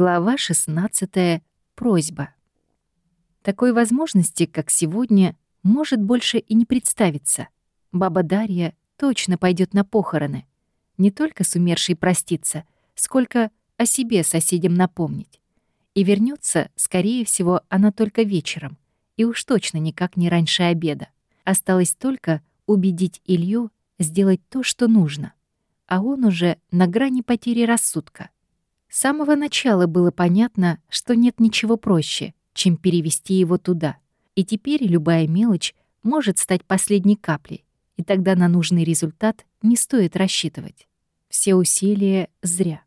Глава 16. Просьба. Такой возможности, как сегодня, может больше и не представиться. Баба Дарья точно пойдет на похороны. Не только с умершей проститься, сколько о себе соседям напомнить. И вернется, скорее всего, она только вечером. И уж точно никак не раньше обеда. Осталось только убедить Илью сделать то, что нужно. А он уже на грани потери рассудка — с самого начала было понятно, что нет ничего проще, чем перевести его туда. И теперь любая мелочь может стать последней каплей, и тогда на нужный результат не стоит рассчитывать. Все усилия зря.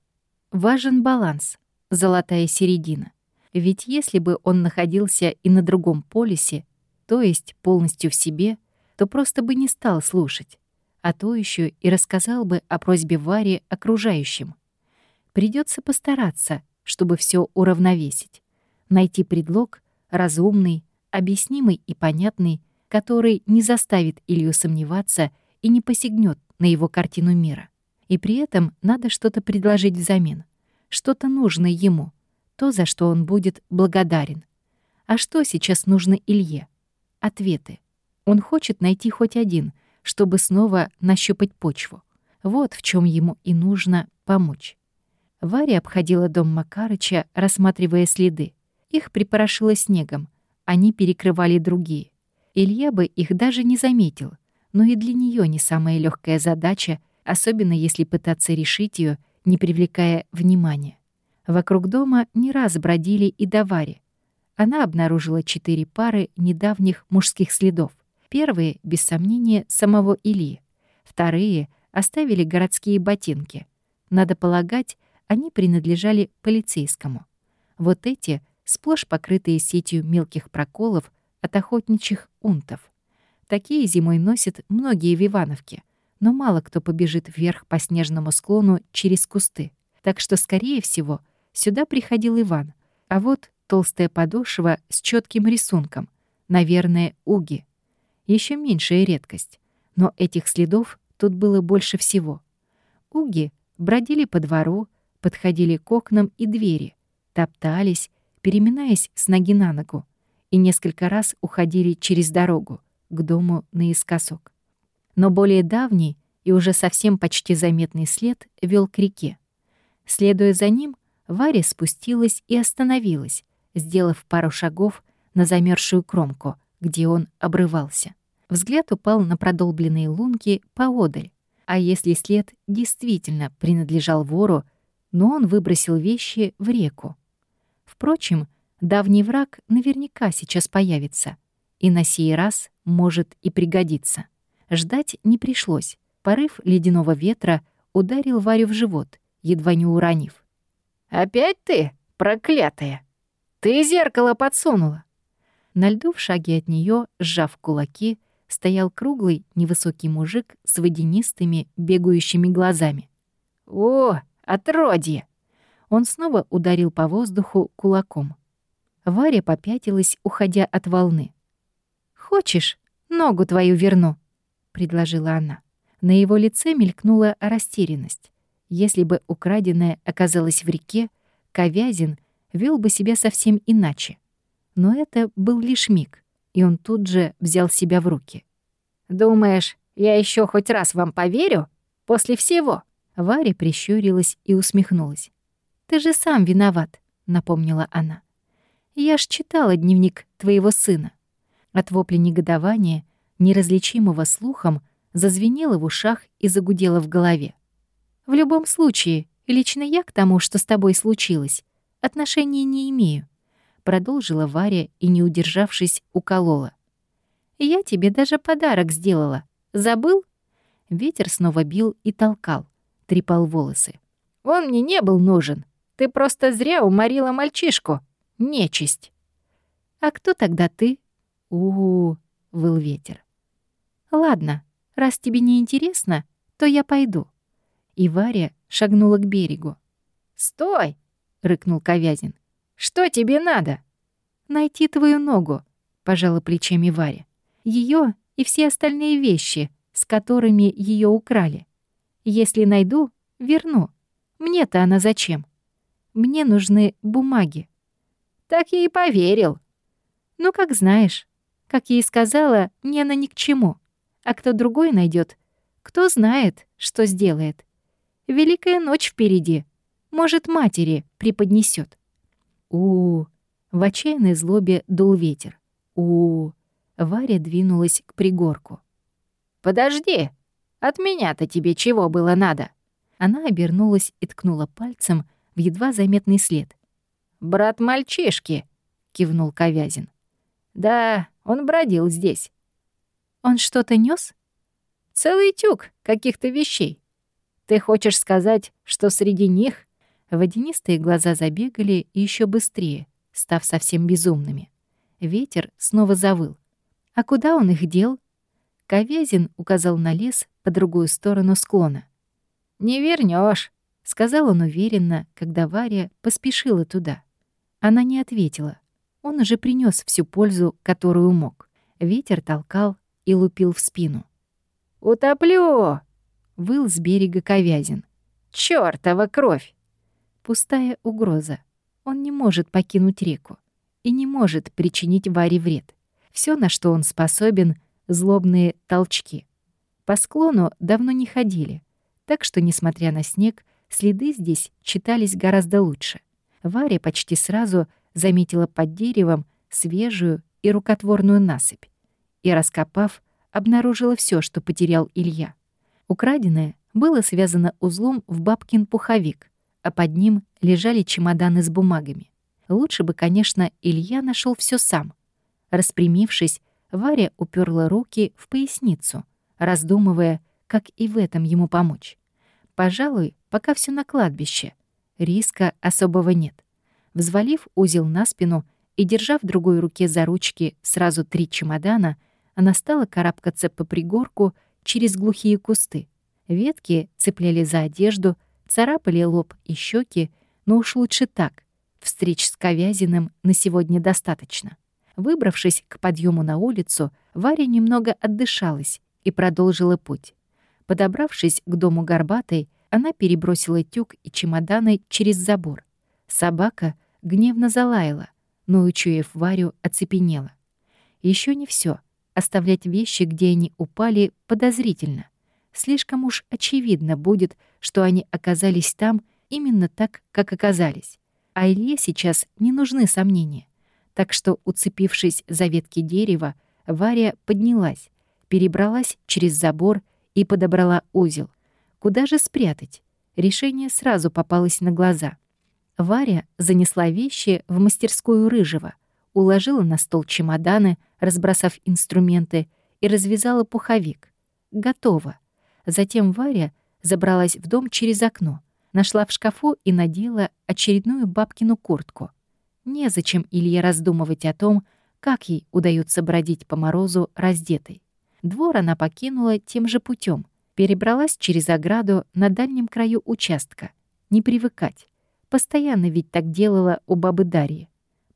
Важен баланс, золотая середина. Ведь если бы он находился и на другом полюсе, то есть полностью в себе, то просто бы не стал слушать, а то еще и рассказал бы о просьбе Варе окружающим. Придется постараться, чтобы все уравновесить. Найти предлог, разумный, объяснимый и понятный, который не заставит Илью сомневаться и не посягнет на его картину мира. И при этом надо что-то предложить взамен, что-то нужное ему, то, за что он будет благодарен. А что сейчас нужно Илье? Ответы. Он хочет найти хоть один, чтобы снова нащупать почву. Вот в чем ему и нужно помочь. Варя обходила дом Макарыча, рассматривая следы. Их припорошило снегом, они перекрывали другие. Илья бы их даже не заметил, но и для нее не самая легкая задача, особенно если пытаться решить ее, не привлекая внимания. Вокруг дома не раз бродили и до Вари. Она обнаружила четыре пары недавних мужских следов. Первые, без сомнения, самого Ильи. Вторые оставили городские ботинки. Надо полагать, они принадлежали полицейскому. Вот эти сплошь покрытые сетью мелких проколов от охотничьих унтов. Такие зимой носят многие в Ивановке, но мало кто побежит вверх по снежному склону через кусты. Так что, скорее всего, сюда приходил Иван. А вот толстая подошва с четким рисунком. Наверное, уги. Еще меньшая редкость. Но этих следов тут было больше всего. Уги бродили по двору, подходили к окнам и двери, топтались, переминаясь с ноги на ногу, и несколько раз уходили через дорогу к дому наискосок. Но более давний и уже совсем почти заметный след вел к реке. Следуя за ним, Варя спустилась и остановилась, сделав пару шагов на замерзшую кромку, где он обрывался. Взгляд упал на продолбленные лунки поодаль. А если след действительно принадлежал вору, но он выбросил вещи в реку. Впрочем, давний враг наверняка сейчас появится, и на сей раз может и пригодиться. Ждать не пришлось. Порыв ледяного ветра ударил Варю в живот, едва не уронив. «Опять ты, проклятая! Ты зеркало подсунула!» На льду в шаге от нее, сжав кулаки, стоял круглый невысокий мужик с водянистыми бегающими глазами. «О, Отродье!» Он снова ударил по воздуху кулаком. Варя попятилась, уходя от волны. «Хочешь, ногу твою верну?» — предложила она. На его лице мелькнула растерянность. Если бы украденное оказалось в реке, Ковязин вел бы себя совсем иначе. Но это был лишь миг, и он тут же взял себя в руки. «Думаешь, я еще хоть раз вам поверю? После всего?» Варя прищурилась и усмехнулась. «Ты же сам виноват», — напомнила она. «Я ж читала дневник твоего сына». От вопля негодования, неразличимого слухом, зазвенело в ушах и загудело в голове. «В любом случае, лично я к тому, что с тобой случилось, отношения не имею», — продолжила Варя и, не удержавшись, уколола. «Я тебе даже подарок сделала. Забыл?» Ветер снова бил и толкал трепал волосы. «Он мне не был нужен. Ты просто зря уморила мальчишку. Нечисть». «А кто тогда ты?» «У-у-у», — выл ветер. «Ладно, раз тебе не интересно, то я пойду». И Варя шагнула к берегу. «Стой!» — рыкнул Ковязин. «Что тебе надо?» «Найти твою ногу», — пожала плечами Варя. Ее и все остальные вещи, с которыми ее украли. Если найду, верну. Мне-то она зачем? Мне нужны бумаги». «Так я и поверил». «Ну, как знаешь. Как я и сказала, мне она ни к чему. А кто другой найдет, кто знает, что сделает. Великая ночь впереди. Может, матери преподнесет. у, -у, В отчаянной злобе дул ветер. у, -у Варя двинулась к пригорку. «Подожди! От меня-то тебе чего было надо?» Она обернулась и ткнула пальцем в едва заметный след. «Брат мальчишки!» — кивнул Ковязин. «Да, он бродил здесь». «Он что-то нес? «Целый тюк каких-то вещей. Ты хочешь сказать, что среди них...» Водянистые глаза забегали еще быстрее, став совсем безумными. Ветер снова завыл. А куда он их дел? Ковязин указал на лес по другую сторону склона. «Не вернешь, сказал он уверенно, когда Варя поспешила туда. Она не ответила. Он уже принес всю пользу, которую мог. Ветер толкал и лупил в спину. «Утоплю!» — выл с берега Ковязин. «Чёртова кровь!» Пустая угроза. Он не может покинуть реку и не может причинить Варе вред. Все, на что он способен, — злобные толчки. По склону давно не ходили, так что, несмотря на снег, следы здесь читались гораздо лучше. Варя почти сразу заметила под деревом свежую и рукотворную насыпь и, раскопав, обнаружила все, что потерял Илья. Украденное было связано узлом в бабкин пуховик, а под ним лежали чемоданы с бумагами. Лучше бы, конечно, Илья нашел все сам — Распрямившись, Варя уперла руки в поясницу, раздумывая, как и в этом ему помочь. Пожалуй, пока все на кладбище. Риска особого нет. Взвалив узел на спину и держа в другой руке за ручки сразу три чемодана, она стала карабкаться по пригорку через глухие кусты. Ветки цепляли за одежду, царапали лоб и щеки, но уж лучше так. Встреч с Ковязиным на сегодня достаточно. Выбравшись к подъему на улицу, Варя немного отдышалась и продолжила путь. Подобравшись к дому Горбатой, она перебросила тюк и чемоданы через забор. Собака гневно залаяла, но, учуяв Варю, оцепенела. Еще не все. Оставлять вещи, где они упали, подозрительно. Слишком уж очевидно будет, что они оказались там именно так, как оказались. А Илье сейчас не нужны сомнения так что, уцепившись за ветки дерева, Варя поднялась, перебралась через забор и подобрала узел. Куда же спрятать? Решение сразу попалось на глаза. Варя занесла вещи в мастерскую Рыжего, уложила на стол чемоданы, разбросав инструменты, и развязала пуховик. Готово. Затем Варя забралась в дом через окно, нашла в шкафу и надела очередную бабкину куртку — Незачем Илье раздумывать о том, как ей удается бродить по морозу раздетой. Двор она покинула тем же путем, перебралась через ограду на дальнем краю участка. Не привыкать. Постоянно ведь так делала у бабы Дарьи.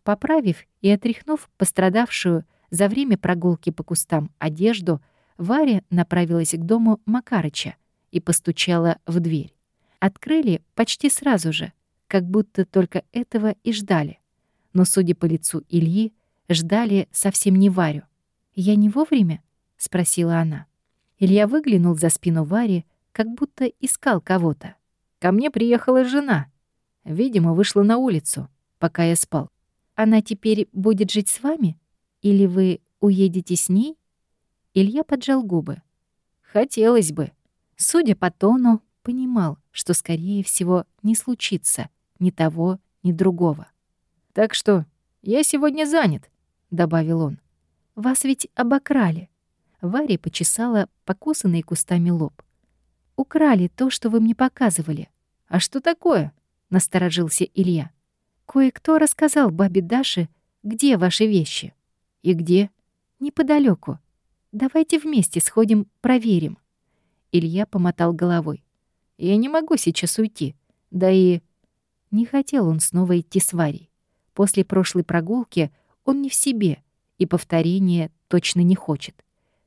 Поправив и отряхнув пострадавшую за время прогулки по кустам одежду, Варя направилась к дому Макарыча и постучала в дверь. Открыли почти сразу же, как будто только этого и ждали но, судя по лицу Ильи, ждали совсем не Варю. «Я не вовремя?» — спросила она. Илья выглянул за спину Вари, как будто искал кого-то. «Ко мне приехала жена. Видимо, вышла на улицу, пока я спал. Она теперь будет жить с вами? Или вы уедете с ней?» Илья поджал губы. «Хотелось бы». Судя по тону, понимал, что, скорее всего, не случится ни того, ни другого. Так что я сегодня занят», — добавил он. «Вас ведь обокрали». Варя почесала покусанный кустами лоб. «Украли то, что вы мне показывали». «А что такое?» — насторожился Илья. «Кое-кто рассказал бабе Даше, где ваши вещи». «И где?» «Неподалеку. Давайте вместе сходим, проверим». Илья помотал головой. «Я не могу сейчас уйти. Да и...» Не хотел он снова идти с Варей. После прошлой прогулки он не в себе и повторения точно не хочет.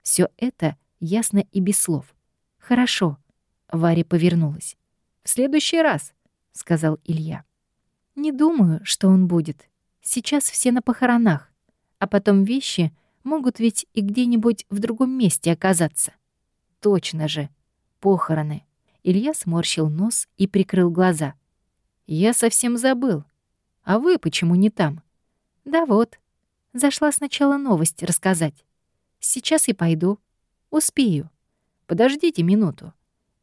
Все это ясно и без слов. «Хорошо», — Варя повернулась. «В следующий раз», — сказал Илья. Не думаю, что он будет. Сейчас все на похоронах, а потом вещи могут ведь и где-нибудь в другом месте оказаться. Точно же. Похороны. Илья сморщил нос и прикрыл глаза. Я совсем забыл. А вы почему не там? Да вот. Зашла сначала новость рассказать. Сейчас и пойду. Успею. Подождите минуту.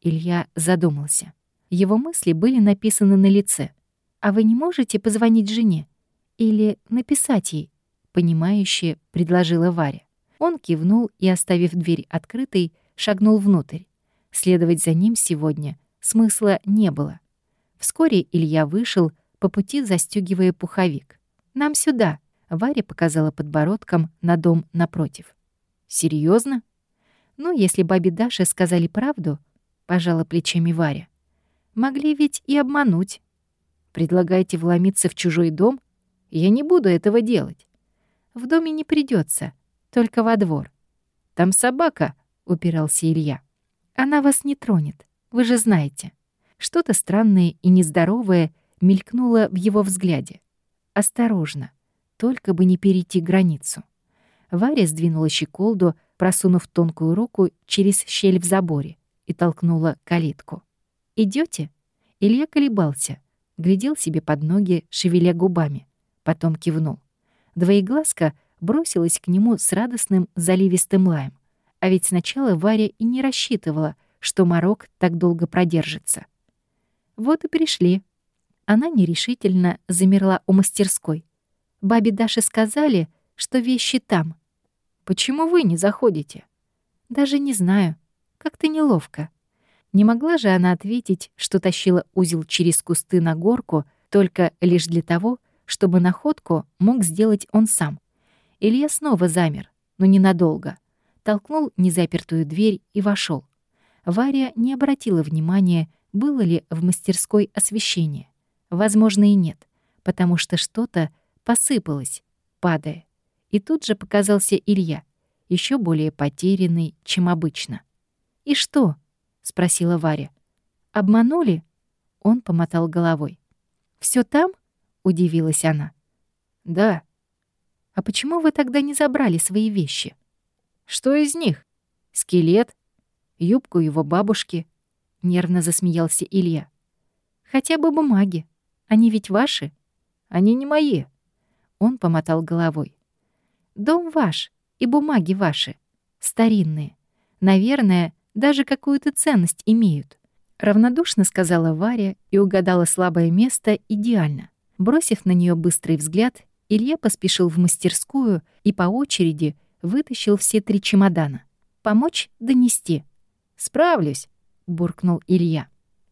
Илья задумался. Его мысли были написаны на лице. «А вы не можете позвонить жене? Или написать ей?» Понимающе предложила Варя. Он кивнул и, оставив дверь открытой, шагнул внутрь. Следовать за ним сегодня смысла не было. Вскоре Илья вышел, по пути застегивая пуховик. «Нам сюда», — Варя показала подбородком на дом напротив. Серьезно? Ну, если бабе Даше сказали правду, пожала плечами Варя. Могли ведь и обмануть. Предлагаете вломиться в чужой дом? Я не буду этого делать. В доме не придется, только во двор. Там собака, упирался Илья. Она вас не тронет, вы же знаете. Что-то странное и нездоровое мелькнуло в его взгляде. Осторожно, только бы не перейти границу. Варя сдвинула щеколду, просунув тонкую руку через щель в заборе и толкнула калитку. Идете? Илья колебался, глядел себе под ноги, шевеля губами, потом кивнул. Двоеглазка бросилась к нему с радостным заливистым лаем. А ведь сначала Варя и не рассчитывала, что Марок так долго продержится. Вот и пришли. Она нерешительно замерла у мастерской. Бабе Даше сказали, что вещи там. Почему вы не заходите? Даже не знаю. Как-то неловко. Не могла же она ответить, что тащила узел через кусты на горку только лишь для того, чтобы находку мог сделать он сам. Илья снова замер, но ненадолго. Толкнул незапертую дверь и вошел. Варя не обратила внимания, было ли в мастерской освещение. Возможно, и нет, потому что что-то посыпалось, падая. И тут же показался Илья, еще более потерянный, чем обычно. «И что?» — спросила Варя. «Обманули?» Он помотал головой. Все там?» — удивилась она. «Да». «А почему вы тогда не забрали свои вещи?» «Что из них? Скелет? Юбку его бабушки?» — нервно засмеялся Илья. «Хотя бы бумаги. Они ведь ваши?» «Они не мои». Он помотал головой. Дом ваш и бумаги ваши. Старинные. Наверное, даже какую-то ценность имеют. Равнодушно сказала Варя и угадала слабое место идеально. Бросив на нее быстрый взгляд, Илья поспешил в мастерскую и по очереди вытащил все три чемодана. «Помочь донести?» «Справлюсь», — буркнул Илья.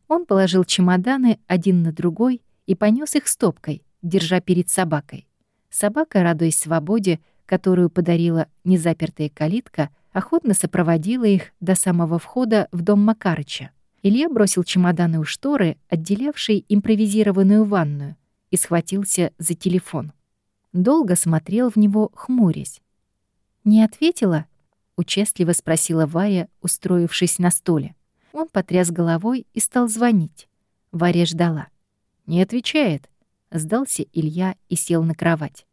Он положил чемоданы один на другой и понес их стопкой, держа перед собакой. Собака, радуясь свободе, которую подарила незапертая калитка, охотно сопроводила их до самого входа в дом Макарыча. Илья бросил чемоданы у шторы, отделявшей импровизированную ванную, и схватился за телефон. Долго смотрел в него, хмурясь. «Не ответила?» — участливо спросила Варя, устроившись на стуле. Он потряс головой и стал звонить. Варя ждала. «Не отвечает», — сдался Илья и сел на кровать.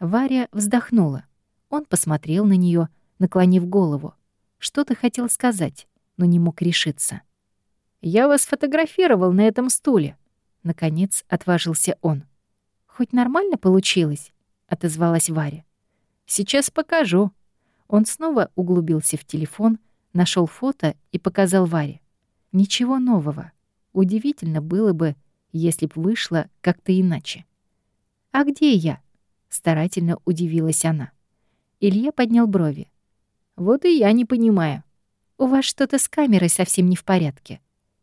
Варя вздохнула. Он посмотрел на нее, наклонив голову. Что-то хотел сказать, но не мог решиться. «Я вас фотографировал на этом стуле», — наконец отважился он. «Хоть нормально получилось?» — отозвалась Варя. «Сейчас покажу». Он снова углубился в телефон, нашел фото и показал Варе. Ничего нового. Удивительно было бы, если б вышло как-то иначе. «А где я?» Старательно удивилась она. Илья поднял брови. «Вот и я не понимаю. У вас что-то с камерой совсем не в порядке.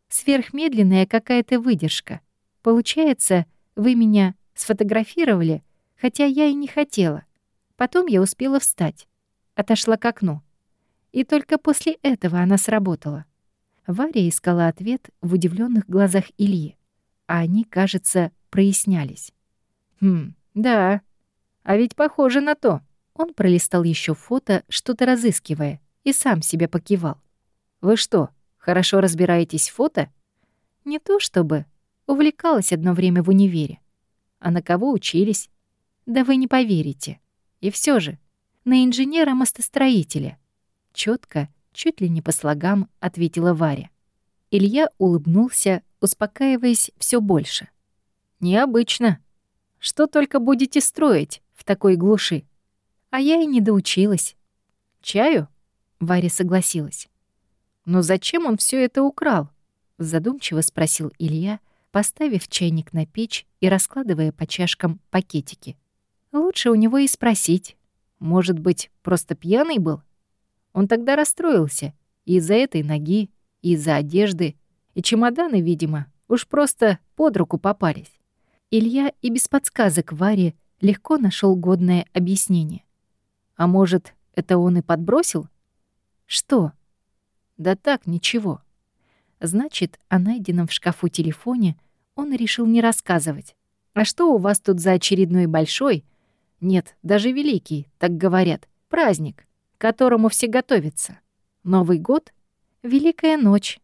Сверхмедленная какая-то выдержка. Получается, вы меня сфотографировали, хотя я и не хотела. Потом я успела встать. Отошла к окну. И только после этого она сработала. Варя искала ответ в удивленных глазах Ильи, а они, кажется, прояснялись. «Хм, да, а ведь похоже на то. Он пролистал еще фото, что-то разыскивая, и сам себя покивал. Вы что, хорошо разбираетесь в фото? Не то чтобы. Увлекалась одно время в универе. А на кого учились? Да вы не поверите. И все же, на инженера-мостостроителя. Четко, чуть ли не по слогам, ответила Варя. Илья улыбнулся, успокаиваясь все больше. Необычно. Что только будете строить в такой глуши? А я и не доучилась. Чаю? Варя согласилась. Но зачем он все это украл? Задумчиво спросил Илья, поставив чайник на печь и раскладывая по чашкам пакетики. Лучше у него и спросить. Может быть, просто пьяный был? Он тогда расстроился из-за этой ноги, из-за одежды, и чемоданы, видимо, уж просто под руку попались. Илья и без подсказок Варе легко нашел годное объяснение. А может, это он и подбросил? Что? Да так, ничего. Значит, о найденном в шкафу телефоне он решил не рассказывать. А что у вас тут за очередной большой, нет, даже великий, так говорят, праздник, к которому все готовятся? Новый год? Великая ночь.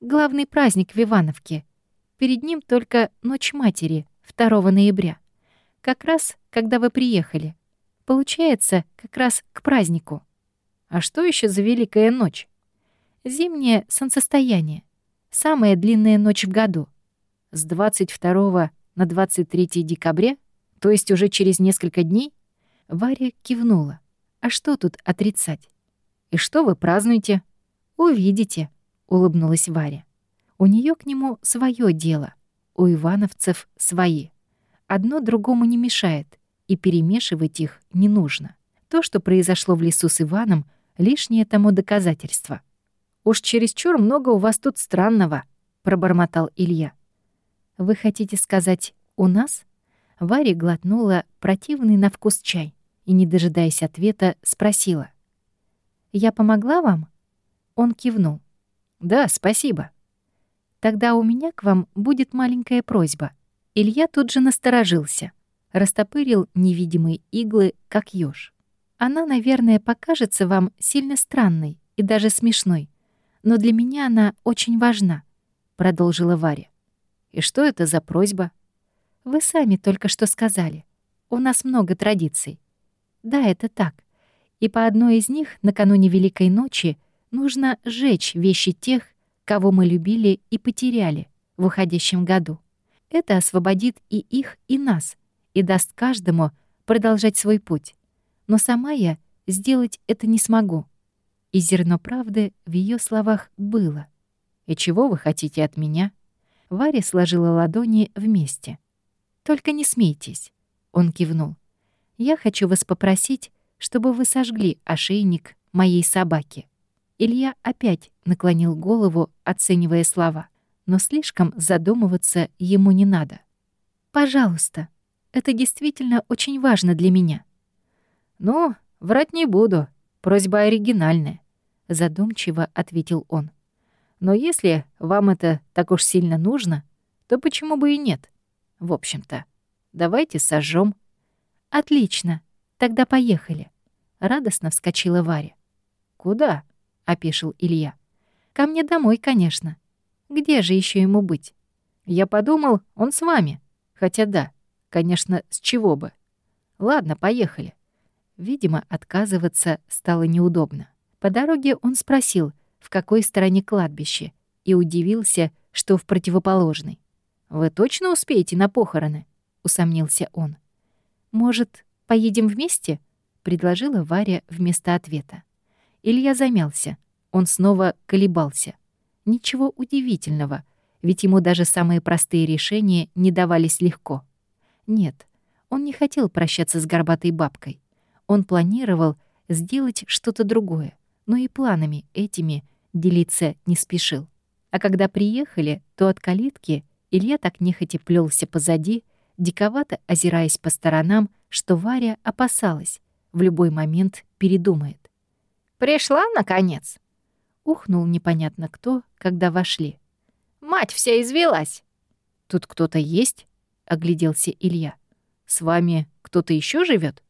Главный праздник в Ивановке. Перед ним только Ночь Матери, 2 ноября. Как раз, когда вы приехали. Получается, как раз к празднику. А что еще за Великая ночь? Зимнее солнцестояние. Самая длинная ночь в году. С 22 на 23 декабря, то есть уже через несколько дней, Варя кивнула. А что тут отрицать? И что вы празднуете? Увидите, улыбнулась Варя. У нее к нему свое дело, у ивановцев свои. Одно другому не мешает, и перемешивать их не нужно. То, что произошло в лесу с Иваном, лишнее тому доказательство. «Уж чересчур много у вас тут странного», — пробормотал Илья. «Вы хотите сказать «у нас»?» Варя глотнула противный на вкус чай и, не дожидаясь ответа, спросила. «Я помогла вам?» Он кивнул. «Да, спасибо». «Тогда у меня к вам будет маленькая просьба». Илья тут же насторожился, растопырил невидимые иглы, как ёж. «Она, наверное, покажется вам сильно странной и даже смешной, но для меня она очень важна», — продолжила Варя. «И что это за просьба?» «Вы сами только что сказали. У нас много традиций. Да, это так. И по одной из них, накануне Великой Ночи, нужно сжечь вещи тех, кого мы любили и потеряли в уходящем году. Это освободит и их, и нас, и даст каждому продолжать свой путь. Но сама я сделать это не смогу. И зерно правды в ее словах было. «И чего вы хотите от меня?» Варя сложила ладони вместе. «Только не смейтесь», — он кивнул. «Я хочу вас попросить, чтобы вы сожгли ошейник моей собаки». Илья опять наклонил голову, оценивая слова, но слишком задумываться ему не надо. «Пожалуйста, это действительно очень важно для меня». «Ну, врать не буду», Просьба оригинальная, задумчиво ответил он. Но если вам это так уж сильно нужно, то почему бы и нет? В общем-то, давайте сожжем. Отлично. Тогда поехали. Радостно вскочила Варя. Куда? опешил Илья. Ко мне домой, конечно. Где же еще ему быть? Я подумал, он с вами. Хотя да, конечно, с чего бы. Ладно, поехали. Видимо, отказываться стало неудобно. По дороге он спросил, в какой стороне кладбище, и удивился, что в противоположной. «Вы точно успеете на похороны?» — усомнился он. «Может, поедем вместе?» — предложила Варя вместо ответа. Илья замялся. Он снова колебался. Ничего удивительного, ведь ему даже самые простые решения не давались легко. Нет, он не хотел прощаться с горбатой бабкой. Он планировал сделать что-то другое, но и планами этими делиться не спешил. А когда приехали, то от калитки Илья так нехотя плелся позади, диковато озираясь по сторонам, что Варя опасалась, в любой момент передумает. «Пришла, наконец?» Ухнул непонятно кто, когда вошли. «Мать вся извелась!» «Тут кто-то есть?» — огляделся Илья. «С вами кто-то еще живет?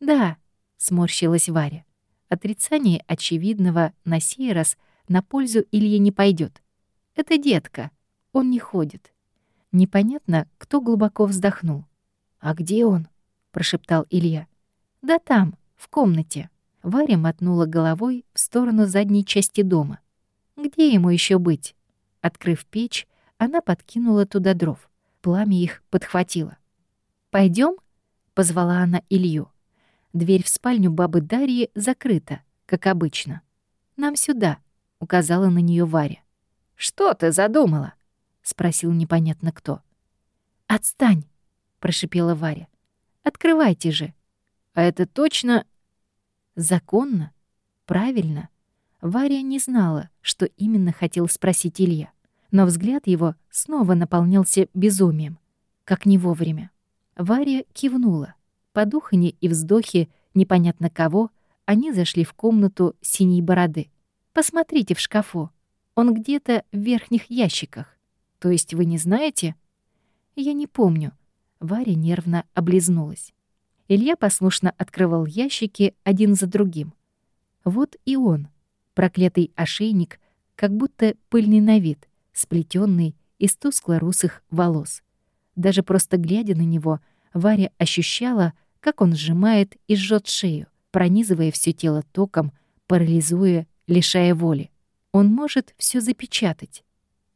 «Да», сморщилась Варя. Отрицание очевидного на сей раз на пользу Илье не пойдет. Это детка, он не ходит. Непонятно, кто глубоко вздохнул. «А где он?» — прошептал Илья. «Да там, в комнате». Варя мотнула головой в сторону задней части дома. «Где ему еще быть?» Открыв печь, она подкинула туда дров. Пламя их подхватило. Пойдем? позвала она Илью. Дверь в спальню бабы Дарьи закрыта, как обычно. «Нам сюда», — указала на нее Варя. «Что ты задумала?» — спросил непонятно кто. «Отстань!» — прошипела Варя. «Открывайте же!» «А это точно...» «Законно? Правильно?» Варя не знала, что именно хотел спросить Илья, но взгляд его снова наполнялся безумием, как не вовремя. Варя кивнула. По духане и вздохе непонятно кого они зашли в комнату синей бороды. «Посмотрите в шкафу. Он где-то в верхних ящиках. То есть вы не знаете?» «Я не помню». Варя нервно облизнулась. Илья послушно открывал ящики один за другим. Вот и он, проклятый ошейник, как будто пыльный на вид, сплетенный из тускло-русых волос. Даже просто глядя на него, Варя ощущала, как он сжимает и жжет шею, пронизывая все тело током, парализуя, лишая воли. Он может все запечатать.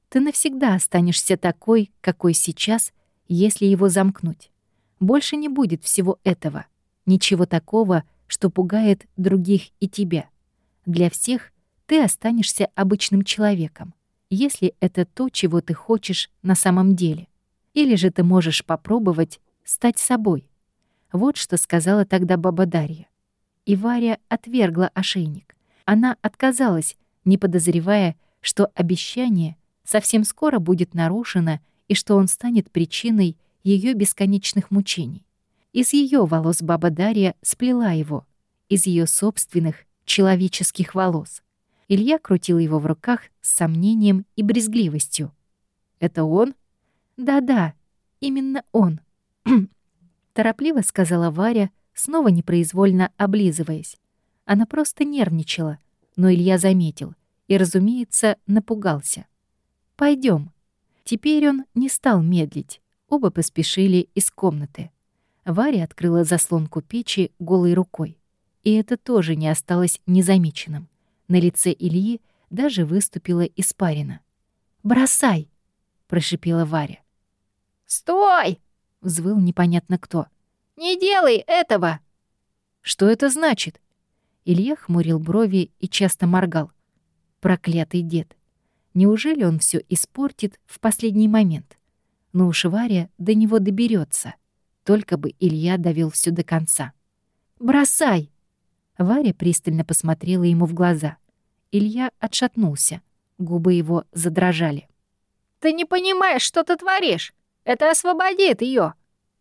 Ты навсегда останешься такой, какой сейчас, если его замкнуть. Больше не будет всего этого, ничего такого, что пугает других и тебя. Для всех ты останешься обычным человеком, если это то, чего ты хочешь на самом деле. Или же ты можешь попробовать стать собой. Вот что сказала тогда баба Дарья. И Варя отвергла ошейник. Она отказалась, не подозревая, что обещание совсем скоро будет нарушено и что он станет причиной ее бесконечных мучений. Из ее волос баба Дарья сплела его, из ее собственных человеческих волос. Илья крутил его в руках с сомнением и брезгливостью. «Это он?» «Да-да, именно он», — торопливо сказала Варя, снова непроизвольно облизываясь. Она просто нервничала, но Илья заметил и, разумеется, напугался. Пойдем. Теперь он не стал медлить. Оба поспешили из комнаты. Варя открыла заслонку печи голой рукой. И это тоже не осталось незамеченным. На лице Ильи даже выступила испарина. «Бросай!» — прошипела Варя. «Стой!» — взвыл непонятно кто. «Не делай этого!» «Что это значит?» Илья хмурил брови и часто моргал. Проклятый дед. Неужели он все испортит в последний момент? Но уж Варя до него доберется. Только бы Илья довел все до конца. «Бросай!» Варя пристально посмотрела ему в глаза. Илья отшатнулся. Губы его задрожали. «Ты не понимаешь, что ты творишь! Это освободит ее,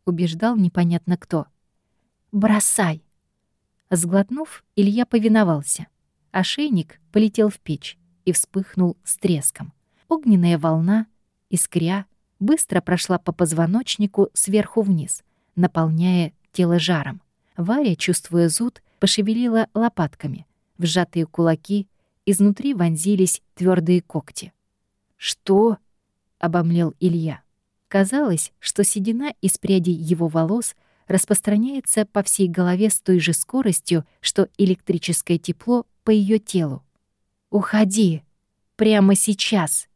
убеждал непонятно кто. «Бросай!» Сглотнув, Илья повиновался. Ошейник полетел в печь и вспыхнул с треском. Огненная волна, искря, быстро прошла по позвоночнику сверху вниз, наполняя тело жаром. Варя, чувствуя зуд, пошевелила лопатками. В сжатые кулаки изнутри вонзились твердые когти. «Что?» — обомлел Илья. Казалось, что седина из прядей его волос распространяется по всей голове с той же скоростью, что электрическое тепло по ее телу. «Уходи! Прямо сейчас!»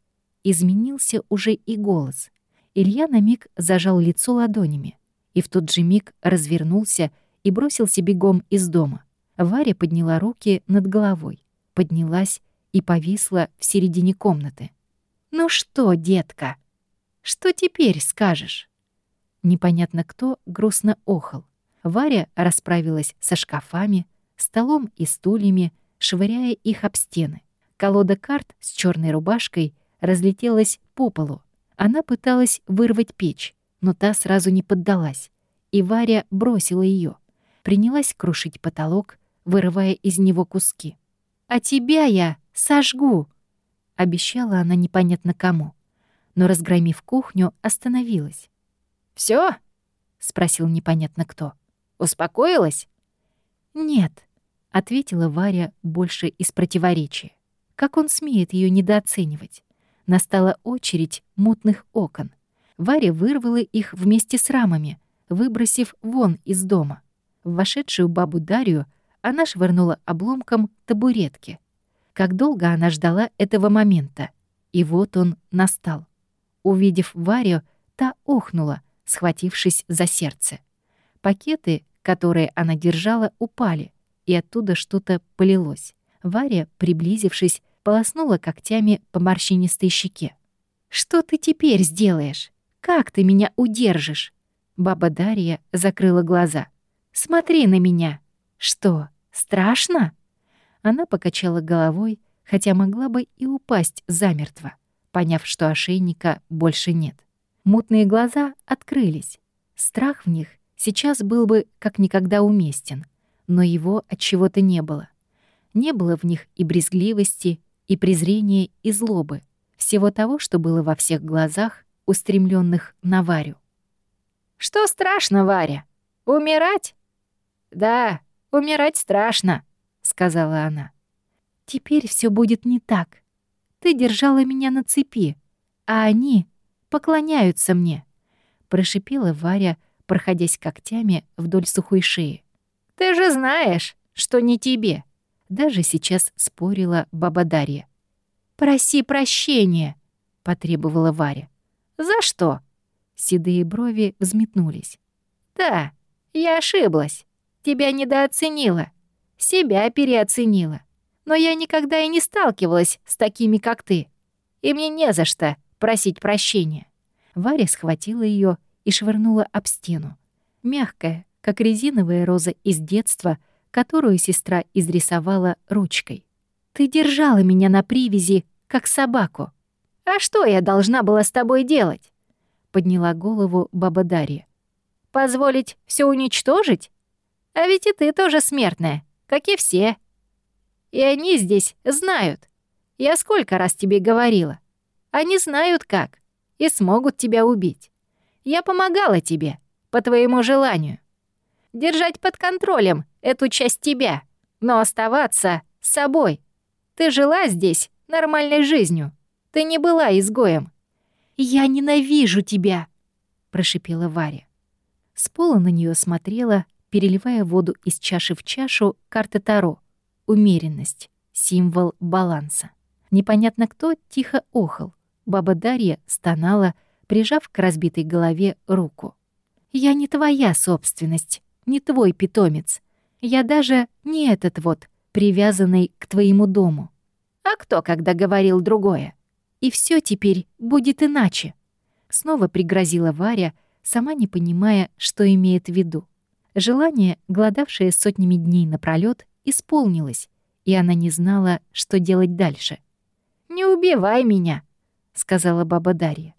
Изменился уже и голос. Илья на миг зажал лицо ладонями и в тот же миг развернулся и бросился бегом из дома. Варя подняла руки над головой, поднялась и повисла в середине комнаты. «Ну что, детка, что теперь скажешь?» Непонятно кто грустно охал. Варя расправилась со шкафами, столом и стульями, швыряя их об стены. Колода карт с черной рубашкой разлетелась по полу. Она пыталась вырвать печь, но та сразу не поддалась, и Варя бросила ее, принялась крушить потолок, вырывая из него куски. «А тебя я сожгу!» — обещала она непонятно кому, но, разгромив кухню, остановилась. Все? спросил непонятно кто. «Успокоилась?» «Нет», — ответила Варя больше из противоречия. Как он смеет ее недооценивать? Настала очередь мутных окон. Варя вырвала их вместе с рамами, выбросив вон из дома. В вошедшую бабу Дарью она швырнула обломком табуретки. Как долго она ждала этого момента. И вот он настал. Увидев Варю, та охнула, схватившись за сердце. Пакеты, которые она держала, упали, и оттуда что-то полилось. Варя, приблизившись, полоснула когтями по морщинистой щеке. «Что ты теперь сделаешь? Как ты меня удержишь?» Баба Дарья закрыла глаза. «Смотри на меня! Что, страшно?» Она покачала головой, хотя могла бы и упасть замертво, поняв, что ошейника больше нет. Мутные глаза открылись. Страх в них сейчас был бы как никогда уместен, но его от чего-то не было. Не было в них и брезгливости, и презрения, и злобы, всего того, что было во всех глазах, устремленных на Варю. «Что страшно, Варя? Умирать?» «Да, умирать страшно», — сказала она. «Теперь все будет не так. Ты держала меня на цепи, а они поклоняются мне», — прошипела Варя, проходясь когтями вдоль сухой шеи. «Ты же знаешь, что не тебе», — даже сейчас спорила баба Дарья. «Проси прощения», — потребовала Варя. «За что?» Седые брови взметнулись. «Да, я ошиблась. Тебя недооценила. Себя переоценила. Но я никогда и не сталкивалась с такими, как ты. И мне не за что просить прощения». Варя схватила ее и швырнула об стену. Мягкая, как резиновая роза из детства, которую сестра изрисовала ручкой. «Ты держала меня на привязи, как собаку. А что я должна была с тобой делать?» Подняла голову баба Дарья. «Позволить все уничтожить? А ведь и ты тоже смертная, как и все. И они здесь знают. Я сколько раз тебе говорила. Они знают как и смогут тебя убить. Я помогала тебе, по твоему желанию. Держать под контролем эту часть тебя, но оставаться собой. Ты жила здесь нормальной жизнью. Ты не была изгоем. «Я ненавижу тебя!» — прошипела Варя. С пола на нее смотрела, переливая воду из чаши в чашу, карта Таро. Умеренность. Символ баланса. Непонятно кто тихо охал. Баба Дарья стонала, прижав к разбитой голове руку. «Я не твоя собственность, не твой питомец. Я даже не этот вот, привязанный к твоему дому. А кто когда говорил другое? И все теперь будет иначе». Снова пригрозила Варя, сама не понимая, что имеет в виду. Желание, голодавшее сотнями дней напролёт, исполнилось, и она не знала, что делать дальше. «Не убивай меня», — сказала баба Дарья.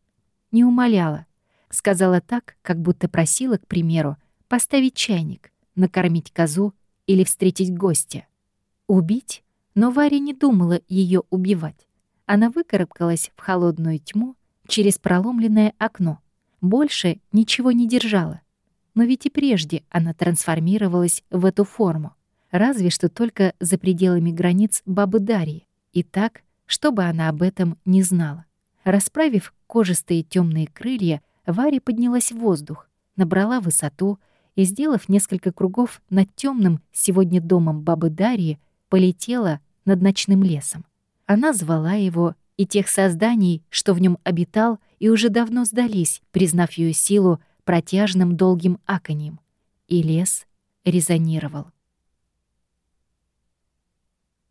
Не умоляла. Сказала так, как будто просила, к примеру, поставить чайник, накормить козу или встретить гостя. Убить? Но Варя не думала ее убивать. Она выкарабкалась в холодную тьму через проломленное окно. Больше ничего не держала. Но ведь и прежде она трансформировалась в эту форму. Разве что только за пределами границ бабы Дарьи. И так, чтобы она об этом не знала. Расправив кожистые темные крылья, Варя поднялась в воздух, набрала высоту и, сделав несколько кругов над темным сегодня домом бабы Дарьи, полетела над ночным лесом. Она звала его и тех созданий, что в нем обитал, и уже давно сдались, признав ее силу протяжным долгим аканьем. И лес резонировал.